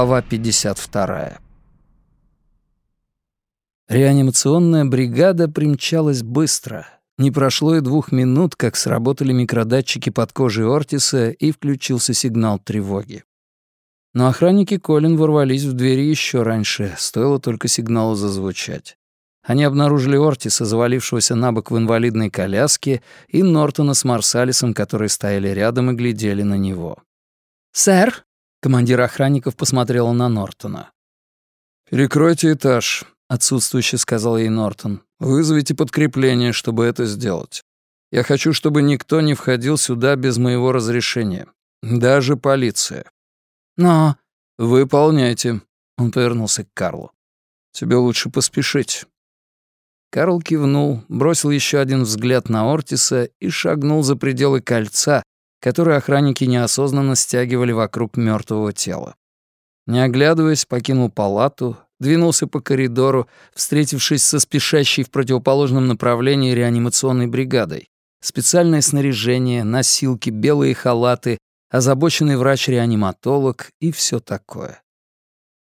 Глава 52. Реанимационная бригада примчалась быстро. Не прошло и двух минут, как сработали микродатчики под кожей Ортиса и включился сигнал тревоги. Но охранники Колин ворвались в двери еще раньше, стоило только сигналу зазвучать. Они обнаружили Ортиса, завалившегося на бок в инвалидной коляске, и Нортона с Марсалисом, которые стояли рядом и глядели на него. «Сэр?» — командир охранников посмотрела на Нортона. «Перекройте этаж», — отсутствующе сказал ей Нортон. «Вызовите подкрепление, чтобы это сделать. Я хочу, чтобы никто не входил сюда без моего разрешения. Даже полиция». «Но...» «Выполняйте», — он повернулся к Карлу. «Тебе лучше поспешить. Карл кивнул, бросил еще один взгляд на Ортиса и шагнул за пределы кольца, которое охранники неосознанно стягивали вокруг мертвого тела. Не оглядываясь, покинул палату, двинулся по коридору, встретившись со спешащей в противоположном направлении реанимационной бригадой. Специальное снаряжение, носилки, белые халаты, озабоченный врач-реаниматолог и все такое.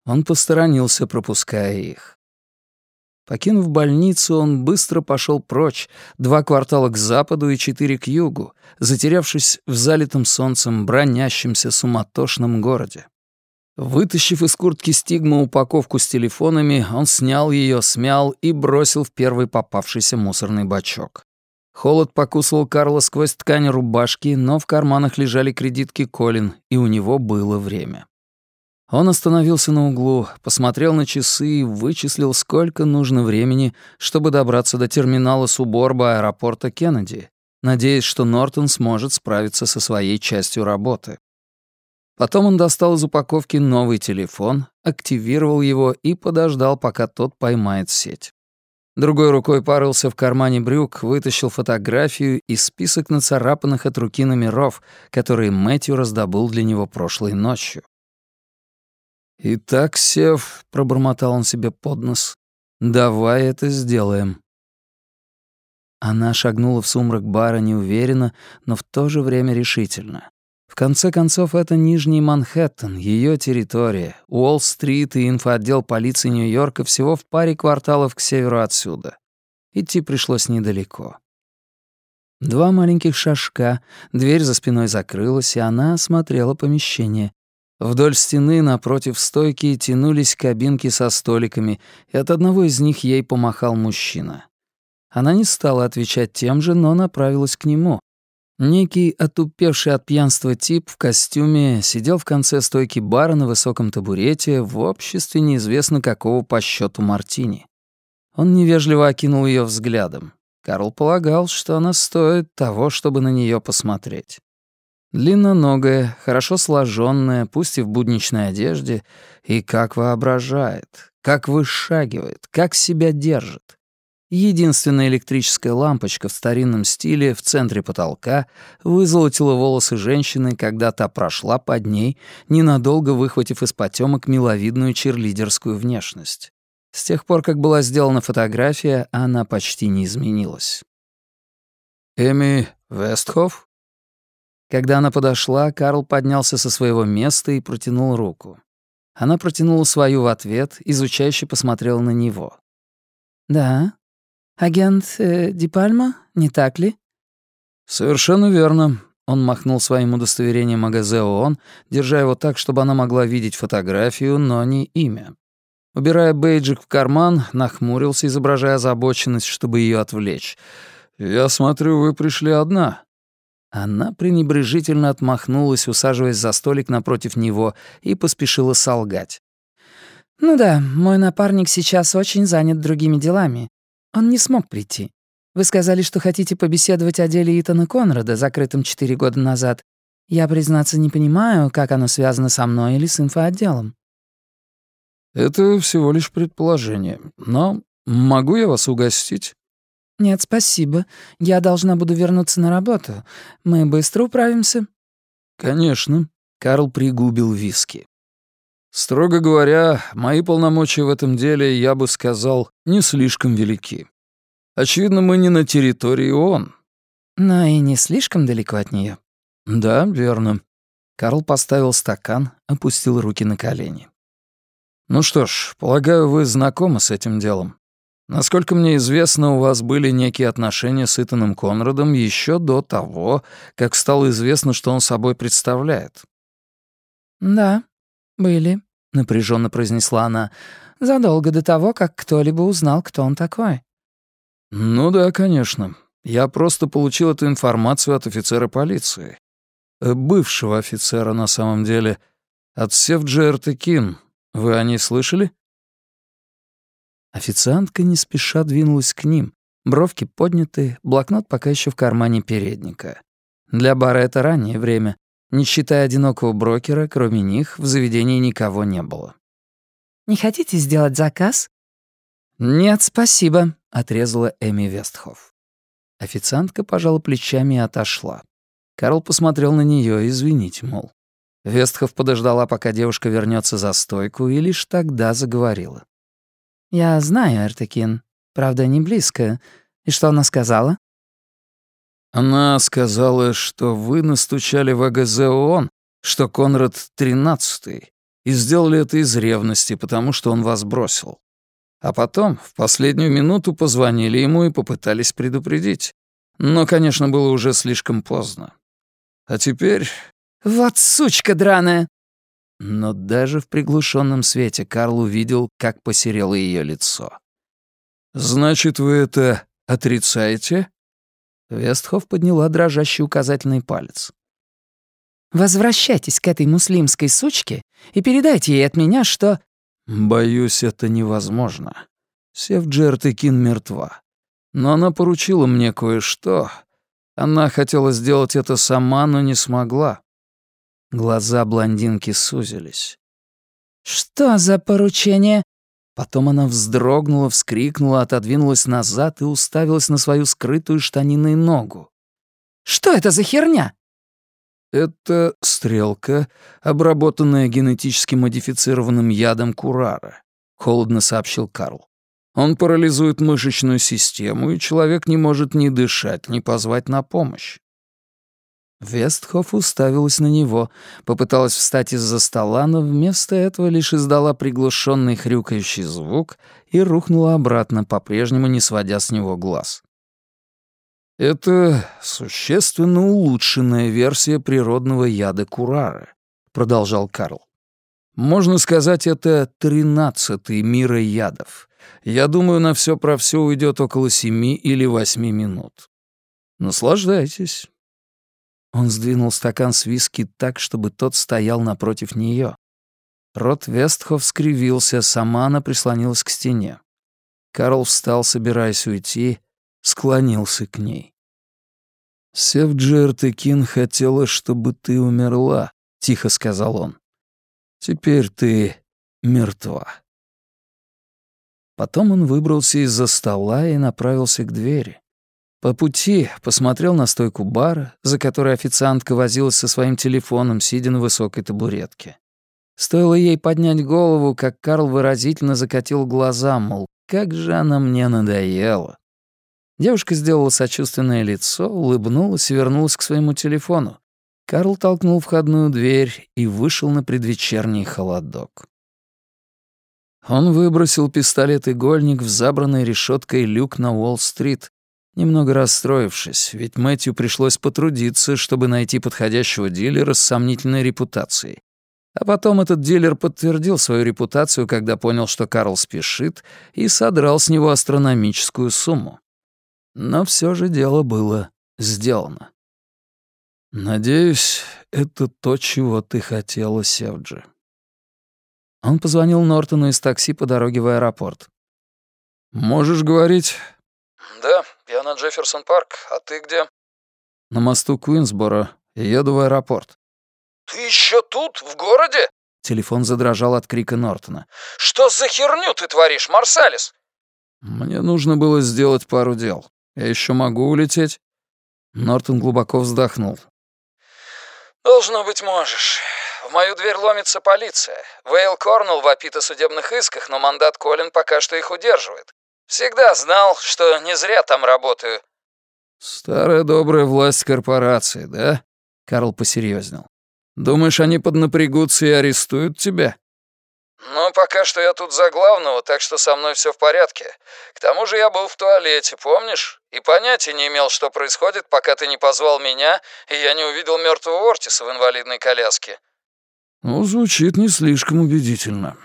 Он посторонился, пропуская их. Покинув больницу, он быстро пошел прочь, два квартала к западу и четыре к югу, затерявшись в залитом солнцем, бронящемся суматошном городе. Вытащив из куртки стигма упаковку с телефонами, он снял ее, смял и бросил в первый попавшийся мусорный бачок. Холод покусывал Карла сквозь ткань рубашки, но в карманах лежали кредитки Колин, и у него было время. Он остановился на углу, посмотрел на часы и вычислил, сколько нужно времени, чтобы добраться до терминала Суборба аэропорта Кеннеди, надеясь, что Нортон сможет справиться со своей частью работы. Потом он достал из упаковки новый телефон, активировал его и подождал, пока тот поймает сеть. Другой рукой порылся в кармане брюк, вытащил фотографию и список нацарапанных от руки номеров, которые Мэтью раздобыл для него прошлой ночью. «Итак, Сев», — пробормотал он себе под нос, — «давай это сделаем». Она шагнула в сумрак бара неуверенно, но в то же время решительно. В конце концов, это Нижний Манхэттен, ее территория, Уолл-стрит и инфоотдел полиции Нью-Йорка всего в паре кварталов к северу отсюда. Идти пришлось недалеко. Два маленьких шажка, дверь за спиной закрылась, и она осмотрела помещение. Вдоль стены напротив стойки тянулись кабинки со столиками, и от одного из них ей помахал мужчина. Она не стала отвечать тем же, но направилась к нему. Некий отупевший от пьянства тип в костюме сидел в конце стойки бара на высоком табурете в обществе неизвестно какого по счету мартини. Он невежливо окинул ее взглядом. Карл полагал, что она стоит того, чтобы на нее посмотреть. Длинноногая, хорошо сложенная, пусть и в будничной одежде, и как воображает, как вышагивает, как себя держит. Единственная электрическая лампочка в старинном стиле в центре потолка вызолотила волосы женщины, когда та прошла под ней, ненадолго выхватив из потемок миловидную черлидерскую внешность. С тех пор, как была сделана фотография, она почти не изменилась. «Эми Вестхоф?» Когда она подошла, Карл поднялся со своего места и протянул руку. Она протянула свою в ответ, изучающе посмотрела на него. «Да? Агент э, Ди Пальма, не так ли?» «Совершенно верно». Он махнул своим удостоверением АГЗ ООН, держа его так, чтобы она могла видеть фотографию, но не имя. Убирая бейджик в карман, нахмурился, изображая озабоченность, чтобы ее отвлечь. «Я смотрю, вы пришли одна». Она пренебрежительно отмахнулась, усаживаясь за столик напротив него, и поспешила солгать. «Ну да, мой напарник сейчас очень занят другими делами. Он не смог прийти. Вы сказали, что хотите побеседовать о деле Итана Конрада, закрытом четыре года назад. Я, признаться, не понимаю, как оно связано со мной или с инфоотделом». «Это всего лишь предположение. Но могу я вас угостить?» «Нет, спасибо. Я должна буду вернуться на работу. Мы быстро управимся?» «Конечно». Карл пригубил виски. «Строго говоря, мои полномочия в этом деле, я бы сказал, не слишком велики. Очевидно, мы не на территории ООН». «Но и не слишком далеко от нее. «Да, верно. Карл поставил стакан, опустил руки на колени. «Ну что ж, полагаю, вы знакомы с этим делом. Насколько мне известно, у вас были некие отношения с Итаном Конрадом еще до того, как стало известно, что он собой представляет». «Да, были», — напряженно произнесла она, «задолго до того, как кто-либо узнал, кто он такой». «Ну да, конечно. Я просто получил эту информацию от офицера полиции. Э, бывшего офицера, на самом деле. От Севджи Кин. Вы о ней слышали?» Официантка не спеша двинулась к ним. Бровки подняты, блокнот пока еще в кармане передника. Для бара это раннее время. Не считая одинокого брокера, кроме них, в заведении никого не было. «Не хотите сделать заказ?» «Нет, спасибо», — отрезала Эми Вестхоф. Официантка пожала плечами и отошла. Карл посмотрел на нее, извините, мол. Вестхов подождала, пока девушка вернется за стойку, и лишь тогда заговорила. «Я знаю, Эртекин. Правда, не близко. И что она сказала?» «Она сказала, что вы настучали в АГЗ ООН, что Конрад тринадцатый, и сделали это из ревности, потому что он вас бросил. А потом, в последнюю минуту, позвонили ему и попытались предупредить. Но, конечно, было уже слишком поздно. А теперь... «Вот сучка драная!» Но даже в приглушенном свете Карл увидел, как посерело ее лицо. «Значит, вы это отрицаете?» Вестхоф подняла дрожащий указательный палец. «Возвращайтесь к этой муслимской сучке и передайте ей от меня, что...» «Боюсь, это невозможно. Севджертыкин мертва. Но она поручила мне кое-что. Она хотела сделать это сама, но не смогла». Глаза блондинки сузились. «Что за поручение?» Потом она вздрогнула, вскрикнула, отодвинулась назад и уставилась на свою скрытую штаниной ногу. «Что это за херня?» «Это стрелка, обработанная генетически модифицированным ядом курара», — холодно сообщил Карл. «Он парализует мышечную систему, и человек не может ни дышать, ни позвать на помощь». Вестхоф уставилась на него, попыталась встать из-за стола, но вместо этого лишь издала приглушенный хрюкающий звук и рухнула обратно, по-прежнему не сводя с него глаз. «Это существенно улучшенная версия природного яда курары», — продолжал Карл. «Можно сказать, это тринадцатый мира ядов. Я думаю, на все про все уйдет около семи или восьми минут. Наслаждайтесь». Он сдвинул стакан с виски так, чтобы тот стоял напротив нее. Рот Вестхов скривился, сама она прислонилась к стене. Карл встал, собираясь уйти, склонился к ней. «Севджи Кин хотела, чтобы ты умерла», — тихо сказал он. «Теперь ты мертва». Потом он выбрался из-за стола и направился к двери. По пути посмотрел на стойку бара, за которой официантка возилась со своим телефоном, сидя на высокой табуретке. Стоило ей поднять голову, как Карл выразительно закатил глаза, мол, как же она мне надоела. Девушка сделала сочувственное лицо, улыбнулась и вернулась к своему телефону. Карл толкнул входную дверь и вышел на предвечерний холодок. Он выбросил пистолет-игольник в забранный решеткой люк на Уолл-стрит, немного расстроившись, ведь Мэтью пришлось потрудиться, чтобы найти подходящего дилера с сомнительной репутацией. А потом этот дилер подтвердил свою репутацию, когда понял, что Карл спешит, и содрал с него астрономическую сумму. Но все же дело было сделано. «Надеюсь, это то, чего ты хотела, Севджи». Он позвонил Нортону из такси по дороге в аэропорт. «Можешь говорить?» «Да, на Джефферсон-парк. А ты где?» «На мосту Куинсборо. Еду в аэропорт». «Ты еще тут, в городе?» Телефон задрожал от крика Нортона. «Что за херню ты творишь, Марсалис?» «Мне нужно было сделать пару дел. Я еще могу улететь?» Нортон глубоко вздохнул. «Должно быть, можешь. В мою дверь ломится полиция. Вейл Корнелл вопит о судебных исках, но мандат Колин пока что их удерживает. Всегда знал, что не зря там работаю». «Старая добрая власть корпорации, да?» Карл посерьезнел. Думаешь, они поднапрягутся и арестуют тебя?» «Ну, пока что я тут за главного, так что со мной все в порядке. К тому же я был в туалете, помнишь? И понятия не имел, что происходит, пока ты не позвал меня, и я не увидел мертвого Ортиса в инвалидной коляске». «Ну, звучит не слишком убедительно».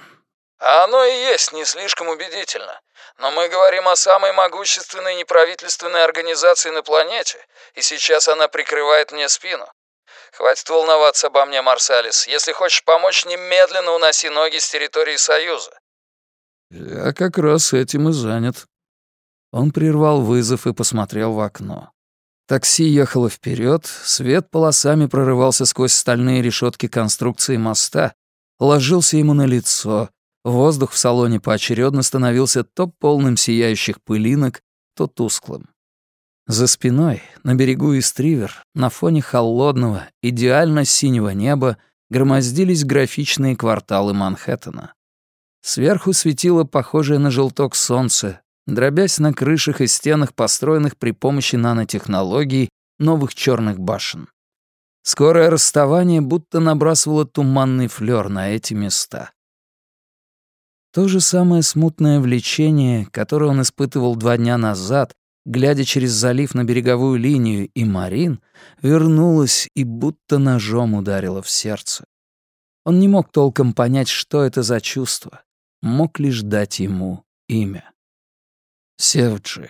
«А оно и есть не слишком убедительно. Но мы говорим о самой могущественной неправительственной организации на планете, и сейчас она прикрывает мне спину. Хватит волноваться обо мне, Марсалис. Если хочешь помочь, немедленно уноси ноги с территории Союза». «Я как раз этим и занят». Он прервал вызов и посмотрел в окно. Такси ехало вперед, свет полосами прорывался сквозь стальные решетки конструкции моста, ложился ему на лицо, воздух в салоне поочередно становился то полным сияющих пылинок, то тусклым. За спиной, на берегу Истривер, на фоне холодного, идеально синего неба, громоздились графичные кварталы Манхэттена. Сверху светило похожее на желток солнце, дробясь на крышах и стенах, построенных при помощи нанотехнологий новых черных башен. Скорое расставание будто набрасывало туманный флёр на эти места. То же самое смутное влечение, которое он испытывал два дня назад, глядя через залив на береговую линию и Марин, вернулась и будто ножом ударила в сердце. Он не мог толком понять, что это за чувство, мог лишь дать ему имя. Севджи.